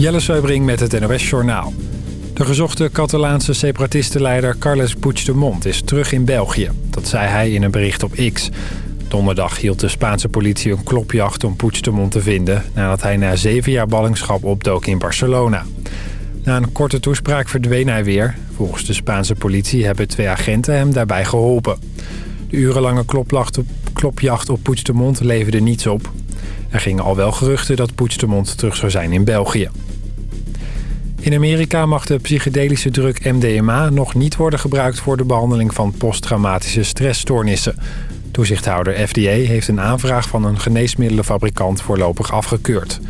Jelle Seubring met het NOS Journaal. De gezochte Catalaanse separatistenleider Carles Puigdemont is terug in België. Dat zei hij in een bericht op X. Donderdag hield de Spaanse politie een klopjacht om Puigdemont te vinden... nadat hij na zeven jaar ballingschap opdook in Barcelona. Na een korte toespraak verdween hij weer. Volgens de Spaanse politie hebben twee agenten hem daarbij geholpen. De urenlange klopjacht op Puigdemont leverde niets op. Er gingen al wel geruchten dat Puigdemont terug zou zijn in België. In Amerika mag de psychedelische druk MDMA nog niet worden gebruikt... voor de behandeling van posttraumatische stressstoornissen. Toezichthouder FDA heeft een aanvraag van een geneesmiddelenfabrikant voorlopig afgekeurd.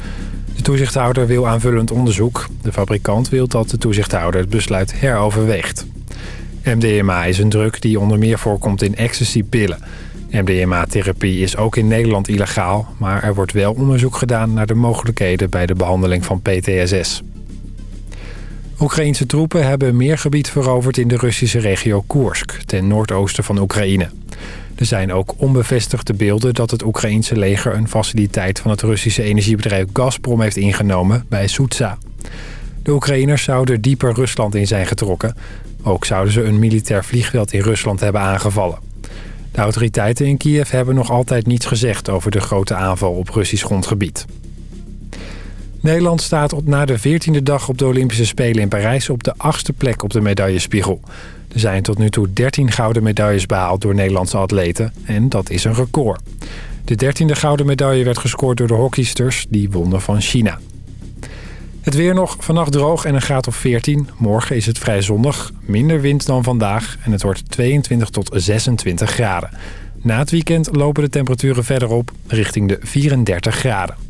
De toezichthouder wil aanvullend onderzoek. De fabrikant wil dat de toezichthouder het besluit heroverweegt. MDMA is een druk die onder meer voorkomt in ecstasy-pillen. MDMA-therapie is ook in Nederland illegaal... maar er wordt wel onderzoek gedaan naar de mogelijkheden bij de behandeling van PTSS. Oekraïense troepen hebben meer gebied veroverd in de Russische regio Koersk... ten noordoosten van Oekraïne. Er zijn ook onbevestigde beelden dat het Oekraïense leger... een faciliteit van het Russische energiebedrijf Gazprom heeft ingenomen bij Soetsa. De Oekraïners zouden dieper Rusland in zijn getrokken. Ook zouden ze een militair vliegveld in Rusland hebben aangevallen. De autoriteiten in Kiev hebben nog altijd niets gezegd... over de grote aanval op Russisch grondgebied. Nederland staat op na de 14e dag op de Olympische Spelen in Parijs... op de achtste plek op de medaillespiegel. Er zijn tot nu toe 13 gouden medailles behaald door Nederlandse atleten. En dat is een record. De 13e gouden medaille werd gescoord door de hockeysters. Die wonnen van China. Het weer nog, vannacht droog en een graad of 14. Morgen is het vrij zonnig, minder wind dan vandaag... en het wordt 22 tot 26 graden. Na het weekend lopen de temperaturen verder op richting de 34 graden.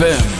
ZFM.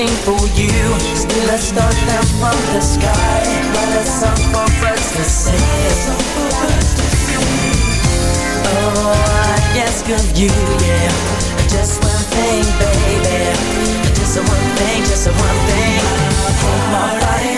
Anything for you. Still a start down from the sky. But a song for birds to sing. Oh, I ask of you, yeah. Just one thing, baby. Just one thing, just one thing. Hold my body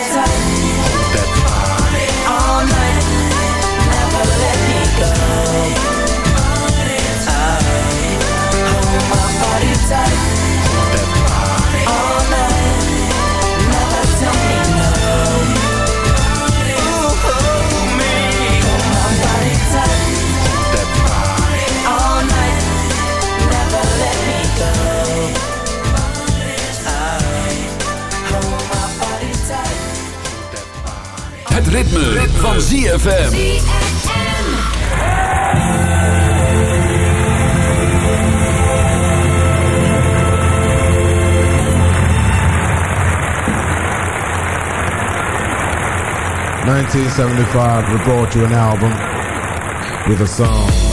Het ritme, van ZFM. Nineteen seventy-five, we brought you an album with a song.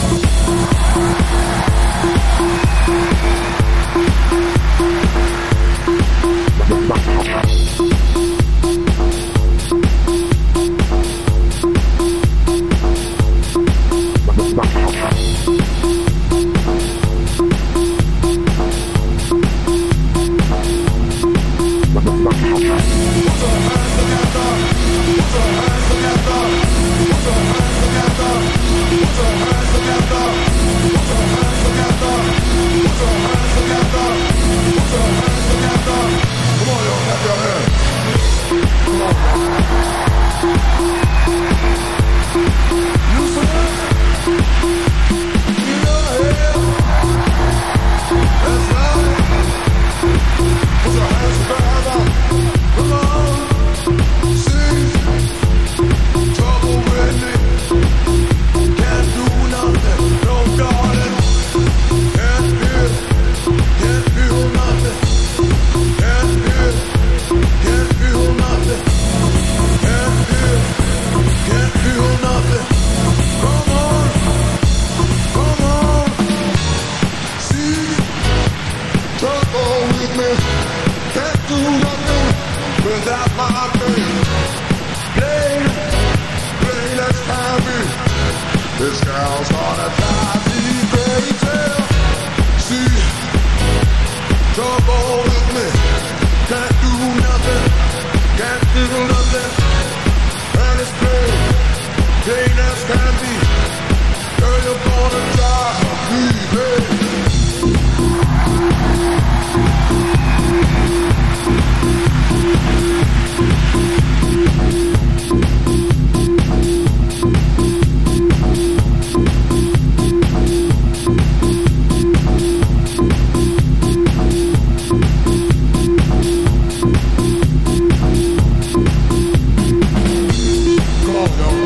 Oh, no.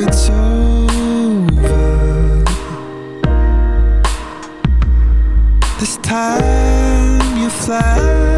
It's over. This time you're flying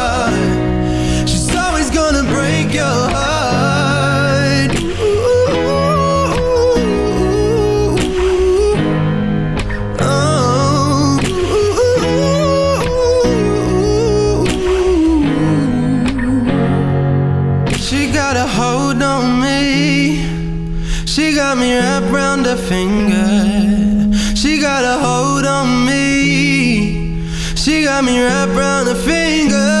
On me. She got me wrapped around her finger.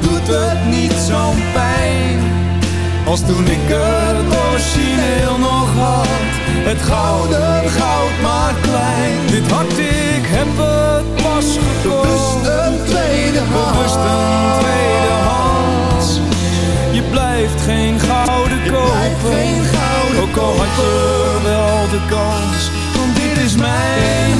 Doet het niet zo'n pijn. Als toen ik het origineel nog had, het gouden goud maar klein. Dit hart, ik heb het pas gekocht. Bewust een tweede hand. Bewust een tweede hand. Je blijft geen gouden kopen. Ook al had je wel de kans. Want dit is mijn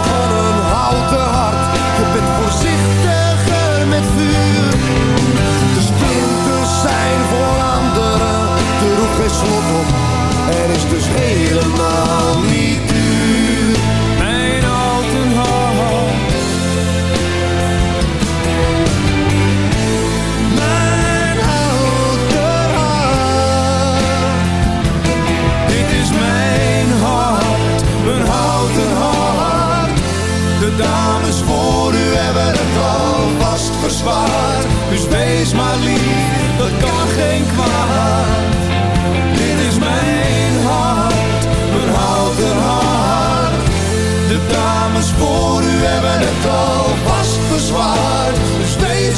Er. Er is dus helemaal niet duur. Mijn houten hart. Mijn houten hart. Dit is mijn hart, mijn houten hart. De dames voor u hebben het alvast verzwaard. Dus wees maar lief, dat kan geen kwaad.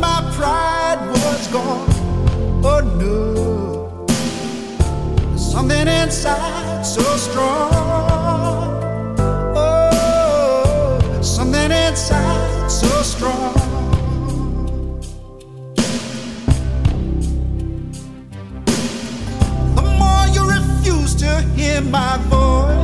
my pride was gone. Oh no, something inside so strong. Oh, something inside so strong. The more you refuse to hear my voice.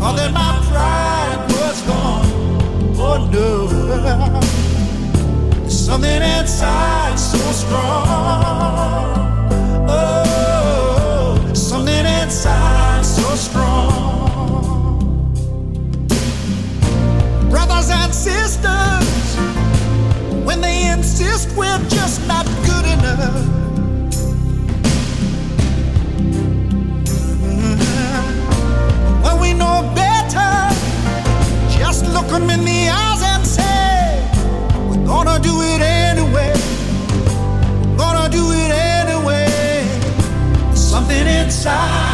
thought that my pride was gone. Oh no, There's something inside so strong. Oh, something inside so strong. Brothers and sisters, when they insist we're just not good enough. Mm-hmm look him in the eyes and say, We're gonna do it anyway. We're gonna do it anyway. There's something inside.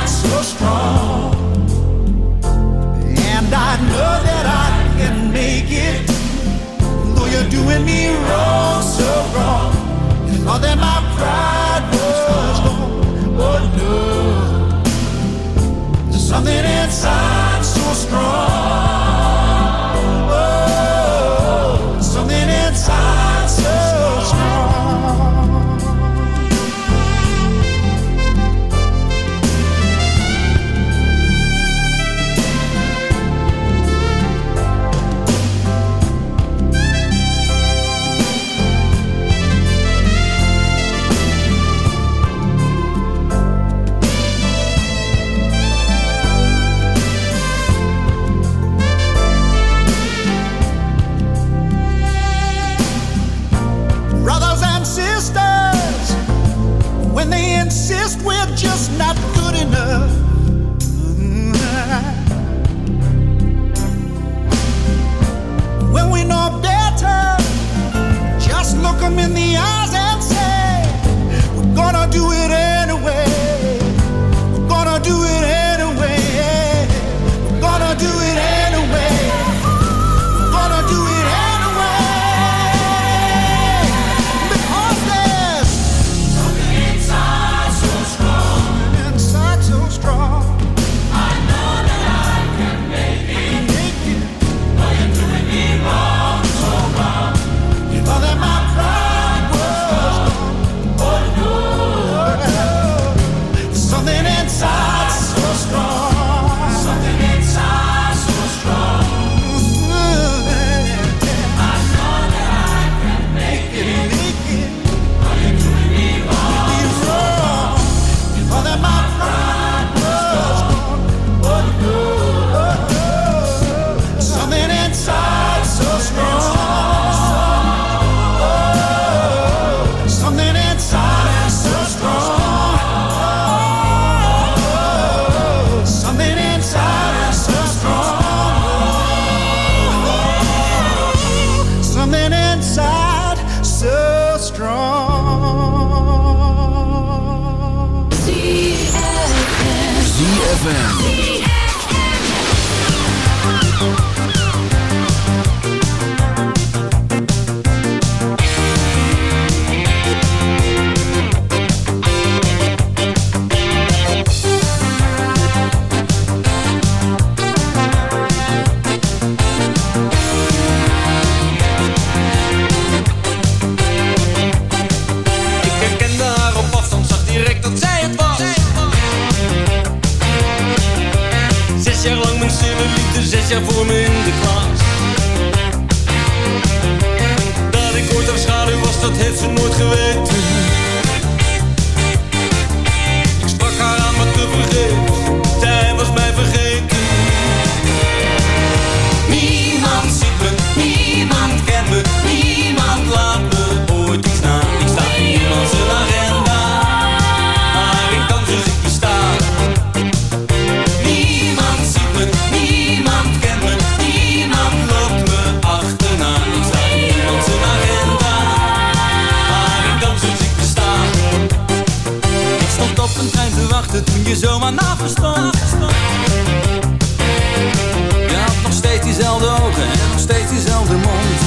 Je had nog steeds diezelfde ogen en nog steeds diezelfde mond.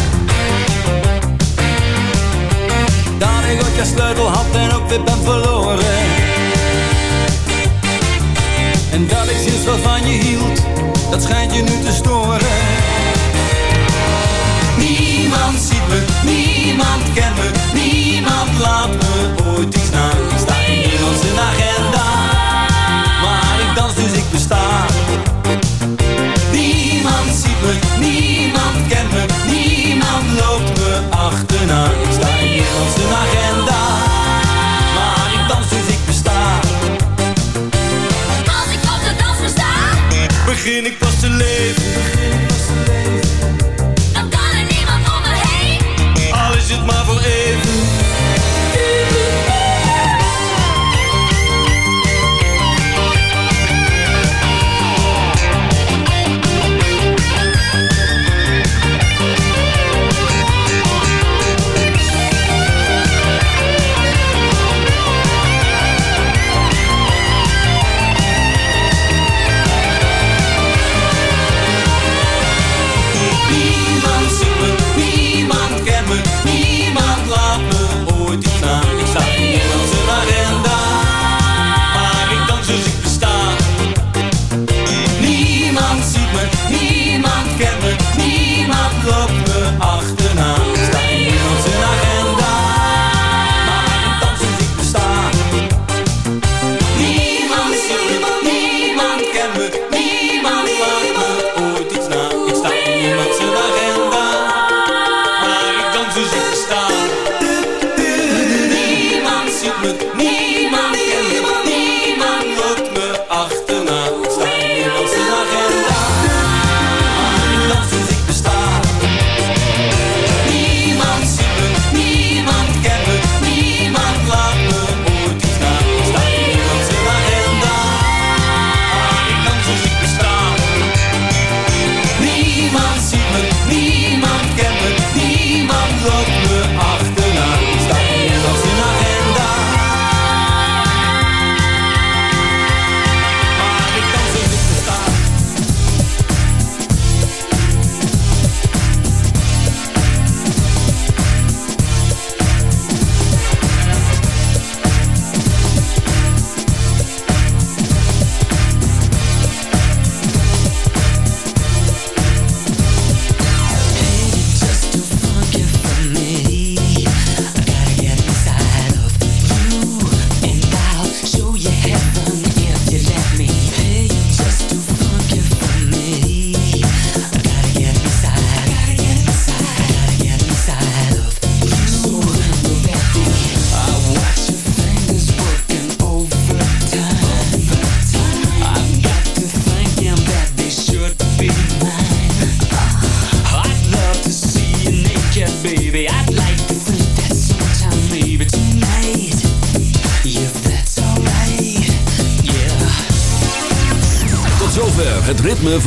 Daar ik ook je sleutel had en ook weer ben verloren. En dat ik zin wat van je hield, dat schijnt je nu te storen. Niemand ziet me, niemand kent me, niemand laat me ooit niemand kent me, niemand loopt me achterna. Ik sta in als de agenda, maar ik dans dus ik besta. Als ik op de dans versta, begin ik pas te leven. Dan kan er niemand om me heen, al is het maar voor even.